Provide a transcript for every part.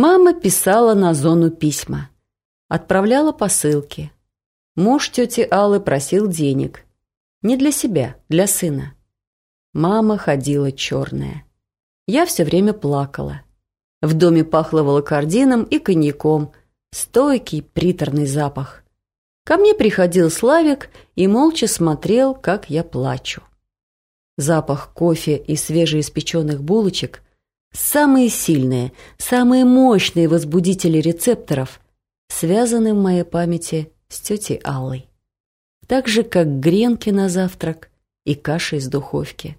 Мама писала на зону письма. Отправляла посылки. Муж тети Аллы просил денег. Не для себя, для сына. Мама ходила черная. Я все время плакала. В доме пахло волокордином и коньяком. Стойкий, приторный запах. Ко мне приходил Славик и молча смотрел, как я плачу. Запах кофе и свежеиспеченных булочек – самые сильные, самые мощные возбудители рецепторов, связаны в моей памяти с тетей Аллой. Так же, как гренки на завтрак и каша из духовки.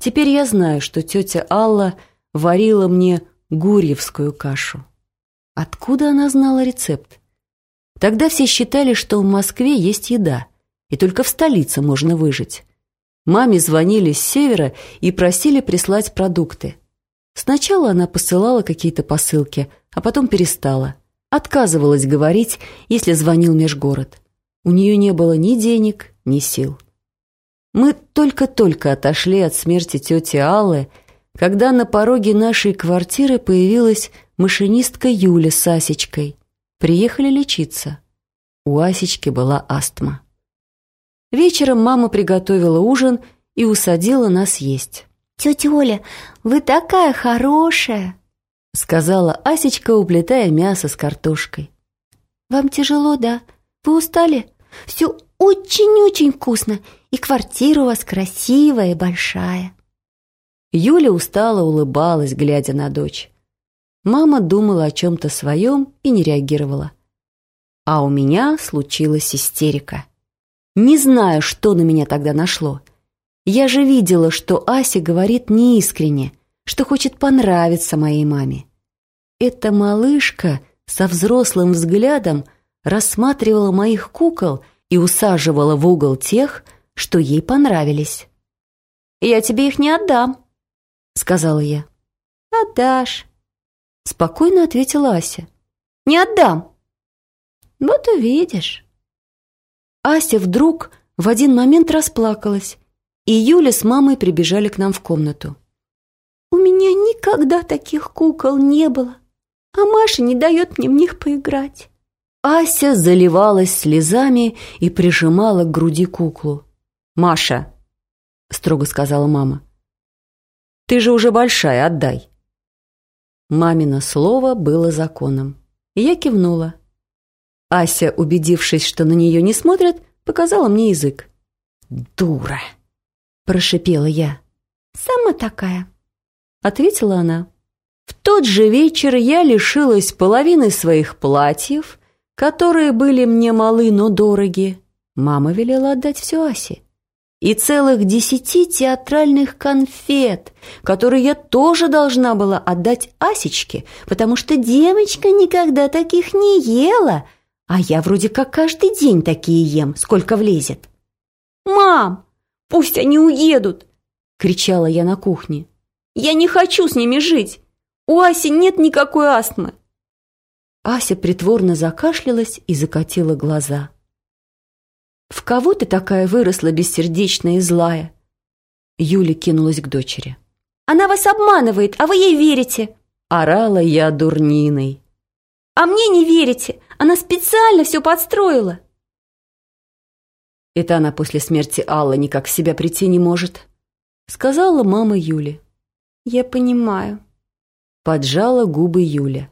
Теперь я знаю, что тетя Алла варила мне гурьевскую кашу. Откуда она знала рецепт? Тогда все считали, что в Москве есть еда, и только в столице можно выжить. Маме звонили с севера и просили прислать продукты. Сначала она посылала какие-то посылки, а потом перестала. Отказывалась говорить, если звонил межгород. У нее не было ни денег, ни сил. Мы только-только отошли от смерти тети Аллы, когда на пороге нашей квартиры появилась машинистка Юля с Асечкой. Приехали лечиться. У Асечки была астма. Вечером мама приготовила ужин и усадила нас есть. «Тетя Оля, вы такая хорошая!» Сказала Асечка, уплетая мясо с картошкой. «Вам тяжело, да? Вы устали? Все очень-очень вкусно, и квартира у вас красивая и большая». Юля устало улыбалась, глядя на дочь. Мама думала о чем-то своем и не реагировала. А у меня случилась истерика. Не знаю, что на меня тогда нашло. Я же видела, что Ася говорит неискренне, что хочет понравиться моей маме. Эта малышка со взрослым взглядом рассматривала моих кукол и усаживала в угол тех, что ей понравились. «Я тебе их не отдам», — сказала я. «Отдашь», — спокойно ответила Ася. «Не отдам». «Вот увидишь». Ася вдруг в один момент расплакалась, и Юля с мамой прибежали к нам в комнату. «У меня никогда таких кукол не было, а Маша не дает мне в них поиграть». Ася заливалась слезами и прижимала к груди куклу. «Маша», — строго сказала мама, — «ты же уже большая, отдай». Мамино слово было законом, я кивнула. Ася, убедившись, что на нее не смотрят, показала мне язык. «Дура!» – прошипела я. «Сама такая», – ответила она. В тот же вечер я лишилась половины своих платьев, которые были мне малы, но дороги. Мама велела отдать все Асе. И целых десяти театральных конфет, которые я тоже должна была отдать Асечке, потому что девочка никогда таких не ела, а я вроде как каждый день такие ем, сколько влезет. «Мам, пусть они уедут!» — кричала я на кухне. «Я не хочу с ними жить! У Аси нет никакой астмы!» Ася притворно закашлялась и закатила глаза. «В кого ты такая выросла бессердечная и злая?» Юля кинулась к дочери. «Она вас обманывает, а вы ей верите!» Орала я дурниной. А мне не верите? Она специально все подстроила!» «Это она после смерти Аллы никак себя прийти не может», — сказала мама Юли. «Я понимаю», — поджала губы Юля.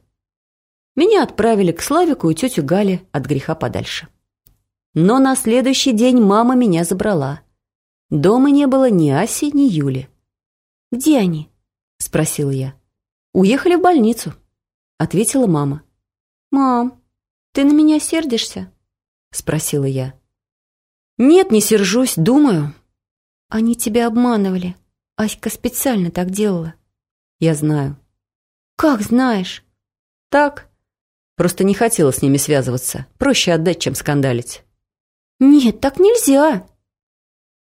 Меня отправили к Славику и тетю Гале от греха подальше. Но на следующий день мама меня забрала. Дома не было ни Аси, ни Юли. «Где они?» — спросила я. «Уехали в больницу», — ответила мама. «Мам, ты на меня сердишься?» — спросила я. «Нет, не сержусь, думаю». «Они тебя обманывали. Аська специально так делала». «Я знаю». «Как знаешь?» «Так. Просто не хотела с ними связываться. Проще отдать, чем скандалить». «Нет, так нельзя».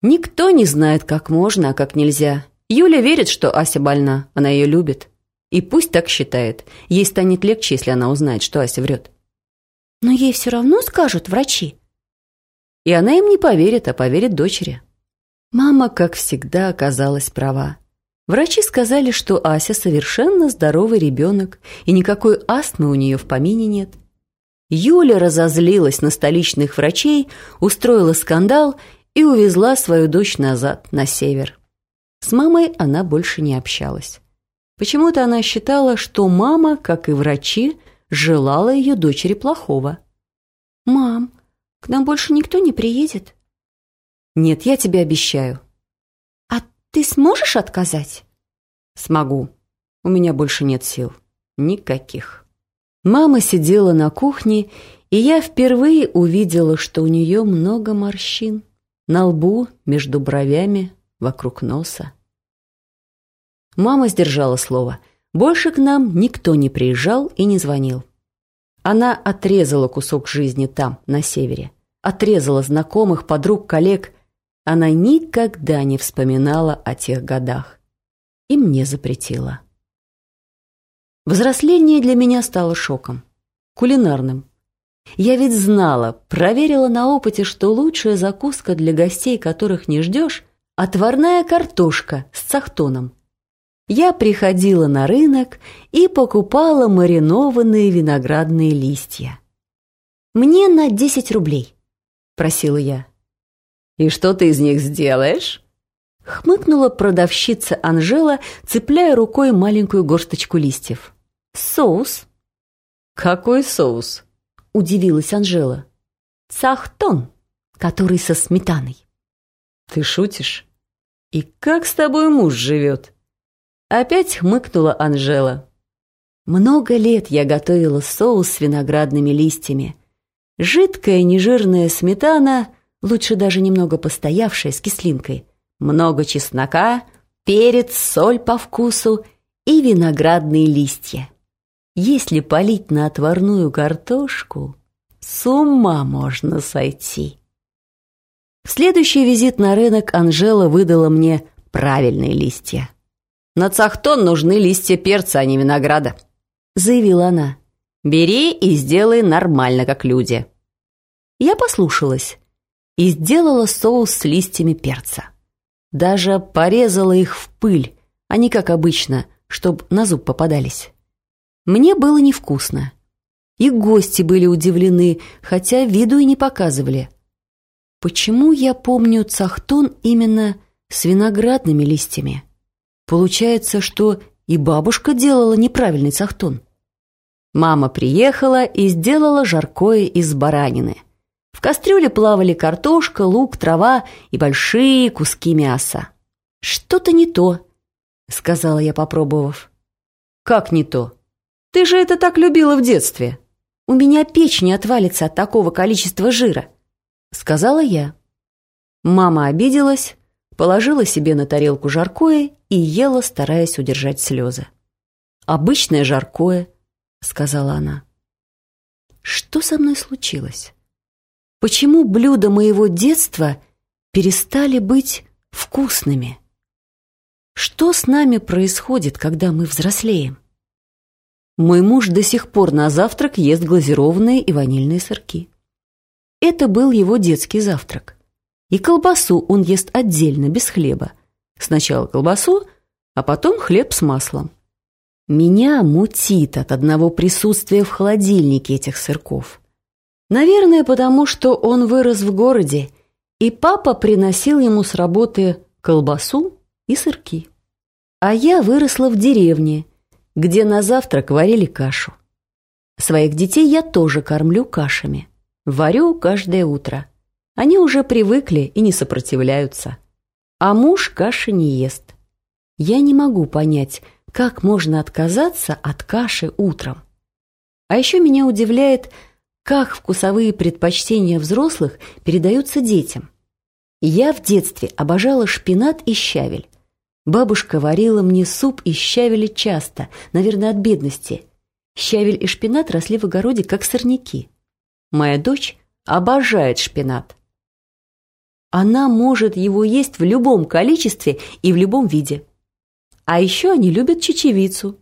«Никто не знает, как можно, а как нельзя. Юля верит, что Ася больна, она ее любит. И пусть так считает. Ей станет легче, если она узнает, что Ася врет. Но ей все равно скажут врачи. И она им не поверит, а поверит дочери. Мама, как всегда, оказалась права. Врачи сказали, что Ася совершенно здоровый ребенок, и никакой астмы у нее в помине нет. Юля разозлилась на столичных врачей, устроила скандал и увезла свою дочь назад, на север. С мамой она больше не общалась. Почему-то она считала, что мама, как и врачи, желала ее дочери плохого. «Мам, к нам больше никто не приедет?» «Нет, я тебе обещаю». «А ты сможешь отказать?» «Смогу. У меня больше нет сил. Никаких». Мама сидела на кухне, и я впервые увидела, что у нее много морщин. На лбу, между бровями, вокруг носа. Мама сдержала слово. Больше к нам никто не приезжал и не звонил. Она отрезала кусок жизни там, на севере. Отрезала знакомых, подруг, коллег. Она никогда не вспоминала о тех годах. И мне запретила. Взросление для меня стало шоком. Кулинарным. Я ведь знала, проверила на опыте, что лучшая закуска для гостей, которых не ждешь, отварная картошка с цахтоном – я приходила на рынок и покупала маринованные виноградные листья. «Мне на десять рублей», — просила я. «И что ты из них сделаешь?» Хмыкнула продавщица Анжела, цепляя рукой маленькую горсточку листьев. «Соус». «Какой соус?» — удивилась Анжела. «Цахтон, который со сметаной». «Ты шутишь? И как с тобой муж живет?» Опять хмыкнула Анжела. Много лет я готовила соус с виноградными листьями. Жидкая нежирная сметана, лучше даже немного постоявшая с кислинкой. Много чеснока, перец, соль по вкусу и виноградные листья. Если полить на отварную картошку, с ума можно сойти. В следующий визит на рынок Анжела выдала мне правильные листья. На цахтон нужны листья перца, а не винограда», — заявила она. «Бери и сделай нормально, как люди». Я послушалась и сделала соус с листьями перца. Даже порезала их в пыль, а не как обычно, чтоб на зуб попадались. Мне было невкусно. И гости были удивлены, хотя виду и не показывали. Почему я помню цахтон именно с виноградными листьями? Получается, что и бабушка делала неправильный цахтон. Мама приехала и сделала жаркое из баранины. В кастрюле плавали картошка, лук, трава и большие куски мяса. «Что-то не то», — сказала я, попробовав. «Как не то? Ты же это так любила в детстве!» «У меня печь не отвалится от такого количества жира», — сказала я. Мама обиделась, положила себе на тарелку жаркое и ела, стараясь удержать слезы. «Обычное жаркое», — сказала она. «Что со мной случилось? Почему блюда моего детства перестали быть вкусными? Что с нами происходит, когда мы взрослеем? Мой муж до сих пор на завтрак ест глазированные и ванильные сырки. Это был его детский завтрак. И колбасу он ест отдельно, без хлеба. Сначала колбасу, а потом хлеб с маслом. Меня мутит от одного присутствия в холодильнике этих сырков. Наверное, потому что он вырос в городе, и папа приносил ему с работы колбасу и сырки. А я выросла в деревне, где на завтрак варили кашу. Своих детей я тоже кормлю кашами. Варю каждое утро. Они уже привыкли и не сопротивляются. А муж каши не ест. Я не могу понять, как можно отказаться от каши утром. А еще меня удивляет, как вкусовые предпочтения взрослых передаются детям. Я в детстве обожала шпинат и щавель. Бабушка варила мне суп из щавеля часто, наверное, от бедности. Щавель и шпинат росли в огороде, как сорняки. Моя дочь обожает шпинат. Она может его есть в любом количестве и в любом виде. А еще они любят чечевицу.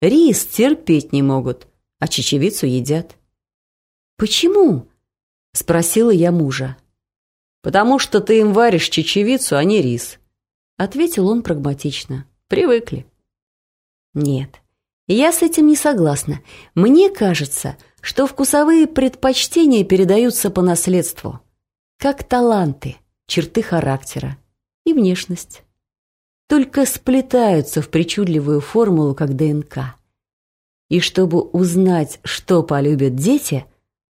Рис терпеть не могут, а чечевицу едят. «Почему?» – спросила я мужа. «Потому что ты им варишь чечевицу, а не рис», – ответил он прагматично. Привыкли. Нет, я с этим не согласна. Мне кажется, что вкусовые предпочтения передаются по наследству. Как таланты, черты характера и внешность. Только сплетаются в причудливую формулу, как ДНК. И чтобы узнать, что полюбят дети,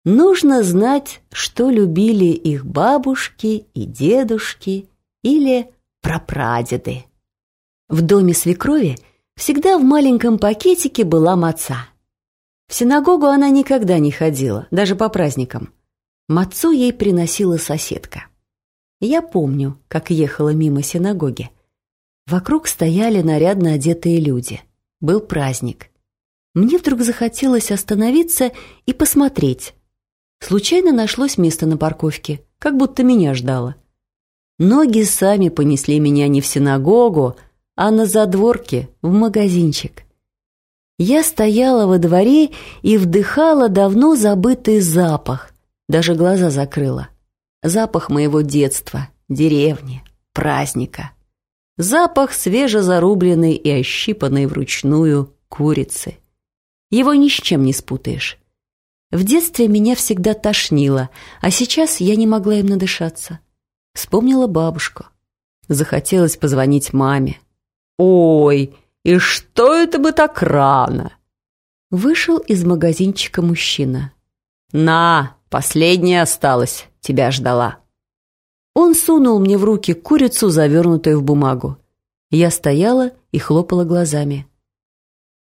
нужно знать, что любили их бабушки и дедушки или прапрадеды. В доме свекрови всегда в маленьком пакетике была маца. В синагогу она никогда не ходила, даже по праздникам. Мацу ей приносила соседка. Я помню, как ехала мимо синагоги. Вокруг стояли нарядно одетые люди. Был праздник. Мне вдруг захотелось остановиться и посмотреть. Случайно нашлось место на парковке, как будто меня ждало. Ноги сами понесли меня не в синагогу, а на задворке, в магазинчик. Я стояла во дворе и вдыхала давно забытый запах, даже глаза закрыла. Запах моего детства, деревни, праздника. Запах свежезарубленной и ощипанной вручную курицы. Его ни с чем не спутаешь. В детстве меня всегда тошнило, а сейчас я не могла им надышаться. Вспомнила бабушку. Захотелось позвонить маме. «Ой, и что это бы так рано?» Вышел из магазинчика мужчина. «На, последняя осталась, тебя ждала». Он сунул мне в руки курицу, завернутую в бумагу. Я стояла и хлопала глазами.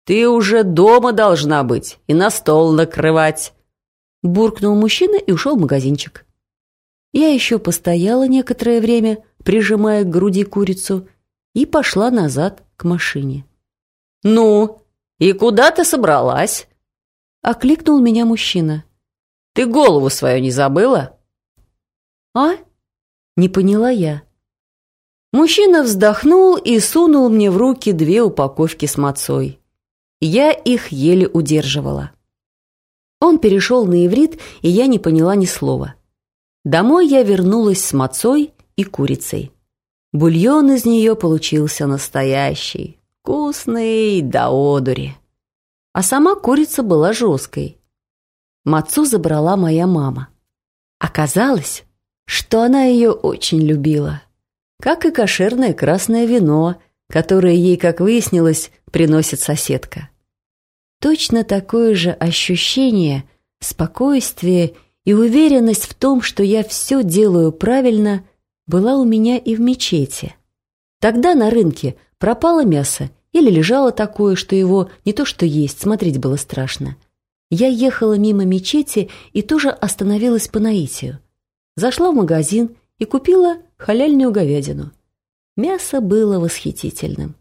«Ты уже дома должна быть и на стол накрывать!» Буркнул мужчина и ушел в магазинчик. Я еще постояла некоторое время, прижимая к груди курицу, и пошла назад к машине. «Ну, и куда ты собралась?» Окликнул меня мужчина. «Ты голову свою не забыла?» «А?» Не поняла я. Мужчина вздохнул и сунул мне в руки две упаковки с мацой. Я их еле удерживала. Он перешел на иврит, и я не поняла ни слова. Домой я вернулась с мацой и курицей. Бульон из нее получился настоящий, вкусный до одури. А сама курица была жесткой. Мацу забрала моя мама. Оказалось, что она ее очень любила. Как и кошерное красное вино, которое ей, как выяснилось, приносит соседка. Точно такое же ощущение, спокойствие и уверенность в том, что я все делаю правильно, была у меня и в мечети. Тогда на рынке пропало мясо или лежало такое, что его не то что есть, смотреть было страшно. Я ехала мимо мечети и тоже остановилась по наитию. Зашла в магазин и купила халяльную говядину. Мясо было восхитительным.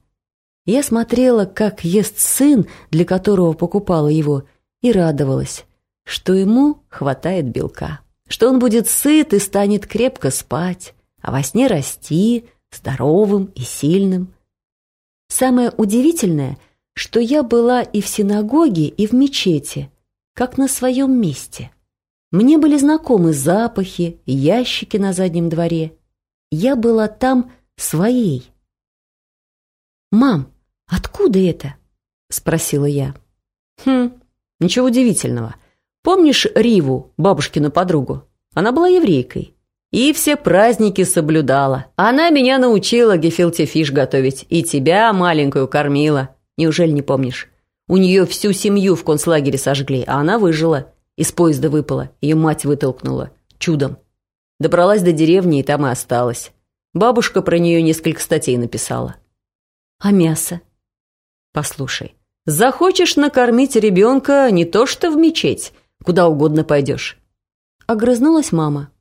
Я смотрела, как ест сын, для которого покупала его, и радовалась, что ему хватает белка, что он будет сыт и станет крепко спать, а во сне расти здоровым и сильным. Самое удивительное, что я была и в синагоге, и в мечети, как на своем месте. Мне были знакомы запахи, ящики на заднем дворе. Я была там своей. «Мам, откуда это?» — спросила я. «Хм, ничего удивительного. Помнишь Риву, бабушкину подругу? Она была еврейкой. И все праздники соблюдала. Она меня научила гефилте фиш готовить. И тебя, маленькую, кормила. Неужели не помнишь? У нее всю семью в концлагере сожгли, а она выжила. Из поезда выпала. Ее мать вытолкнула. Чудом. Добралась до деревни и там и осталась. Бабушка про нее несколько статей написала. А мясо? Послушай, захочешь накормить ребенка не то что в мечеть, куда угодно пойдешь. Огрызнулась мама.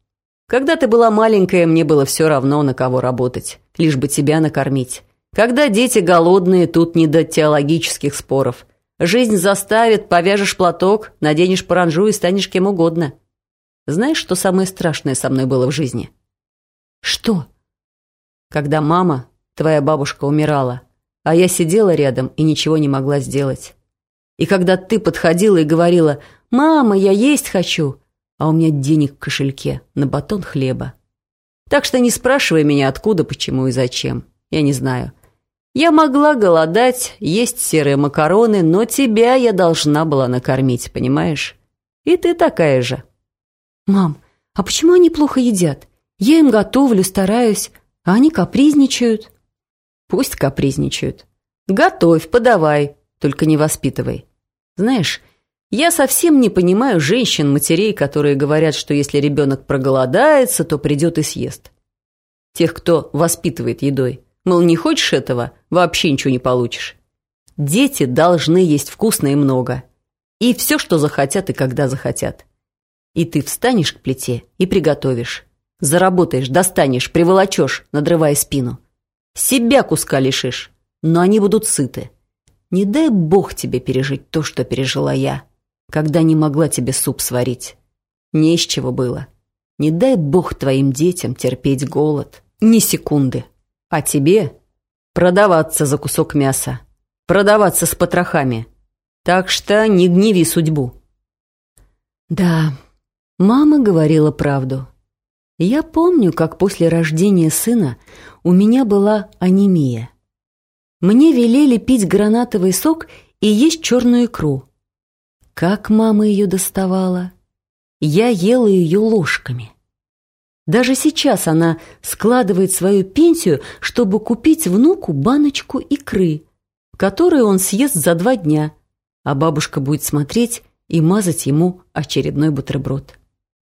Когда ты была маленькая, мне было все равно, на кого работать, лишь бы тебя накормить. Когда дети голодные, тут не до теологических споров. Жизнь заставит, повяжешь платок, наденешь паранжу и станешь кем угодно. Знаешь, что самое страшное со мной было в жизни? Что? Когда мама, твоя бабушка, умирала, а я сидела рядом и ничего не могла сделать. И когда ты подходила и говорила «Мама, я есть хочу», а у меня денег в кошельке на батон хлеба. Так что не спрашивай меня, откуда, почему и зачем. Я не знаю. Я могла голодать, есть серые макароны, но тебя я должна была накормить, понимаешь? И ты такая же. Мам, а почему они плохо едят? Я им готовлю, стараюсь, а они капризничают. Пусть капризничают. Готовь, подавай, только не воспитывай. Знаешь, я совсем не понимаю женщин, матерей, которые говорят, что если ребенок проголодается, то придет и съест. Тех, кто воспитывает едой. Мол, не хочешь этого, вообще ничего не получишь. Дети должны есть вкусно и много. И все, что захотят и когда захотят. И ты встанешь к плите и приготовишь. Заработаешь, достанешь, приволочешь, надрывая спину. Себя куска лишишь, но они будут сыты. Не дай бог тебе пережить то, что пережила я, когда не могла тебе суп сварить. Не из чего было. Не дай бог твоим детям терпеть голод. Ни секунды. А тебе продаваться за кусок мяса, продаваться с потрохами. Так что не гневи судьбу. Да, мама говорила правду. Я помню, как после рождения сына у меня была анемия. Мне велели пить гранатовый сок и есть черную икру. Как мама ее доставала? Я ела ее ложками. Даже сейчас она складывает свою пенсию, чтобы купить внуку баночку икры, которую он съест за два дня, а бабушка будет смотреть и мазать ему очередной бутерброд.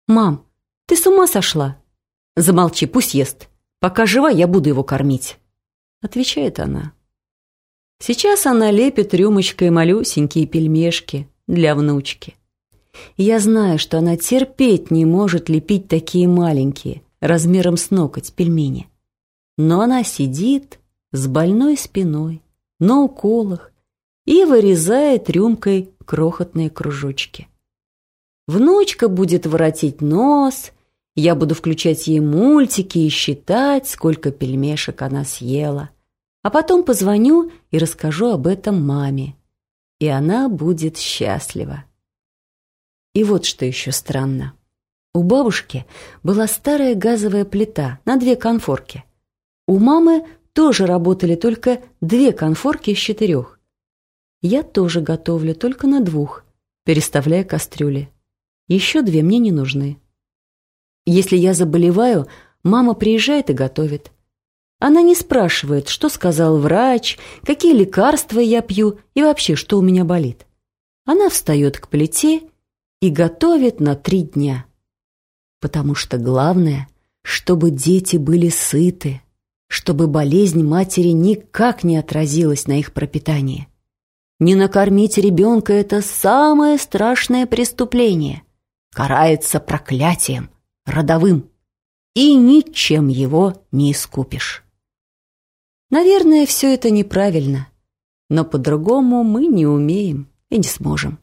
«Мам, ты с ума сошла?» «Замолчи, пусть ест. Пока жива, я буду его кормить», — отвечает она. Сейчас она лепит рюмочкой малюсенькие пельмешки для внучки. Я знаю, что она терпеть не может лепить такие маленькие, размером с ноготь, пельмени. Но она сидит с больной спиной, на уколах и вырезает рюмкой крохотные кружочки. Внучка будет воротить нос, я буду включать ей мультики и считать, сколько пельмешек она съела. А потом позвоню и расскажу об этом маме. И она будет счастлива. И вот что еще странно. У бабушки была старая газовая плита на две конфорки. У мамы тоже работали только две конфорки из четырех. Я тоже готовлю только на двух, переставляя кастрюли. Еще две мне не нужны. Если я заболеваю, мама приезжает и готовит. Она не спрашивает, что сказал врач, какие лекарства я пью и вообще, что у меня болит. Она встает к плите и готовит на три дня. Потому что главное, чтобы дети были сыты, чтобы болезнь матери никак не отразилась на их пропитании. Не накормить ребенка – это самое страшное преступление. Карается проклятием, родовым, и ничем его не искупишь. Наверное, все это неправильно, но по-другому мы не умеем и не сможем.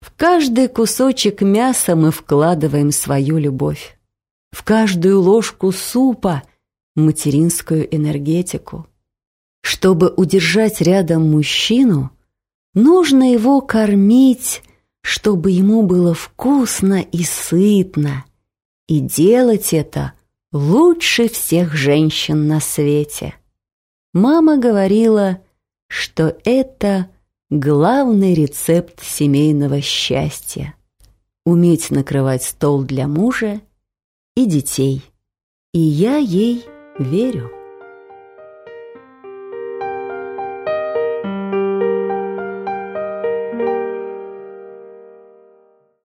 В каждый кусочек мяса мы вкладываем свою любовь. В каждую ложку супа — материнскую энергетику. Чтобы удержать рядом мужчину, нужно его кормить, чтобы ему было вкусно и сытно. И делать это лучше всех женщин на свете. Мама говорила, что это – Главный рецепт семейного счастья – уметь накрывать стол для мужа и детей. И я ей верю.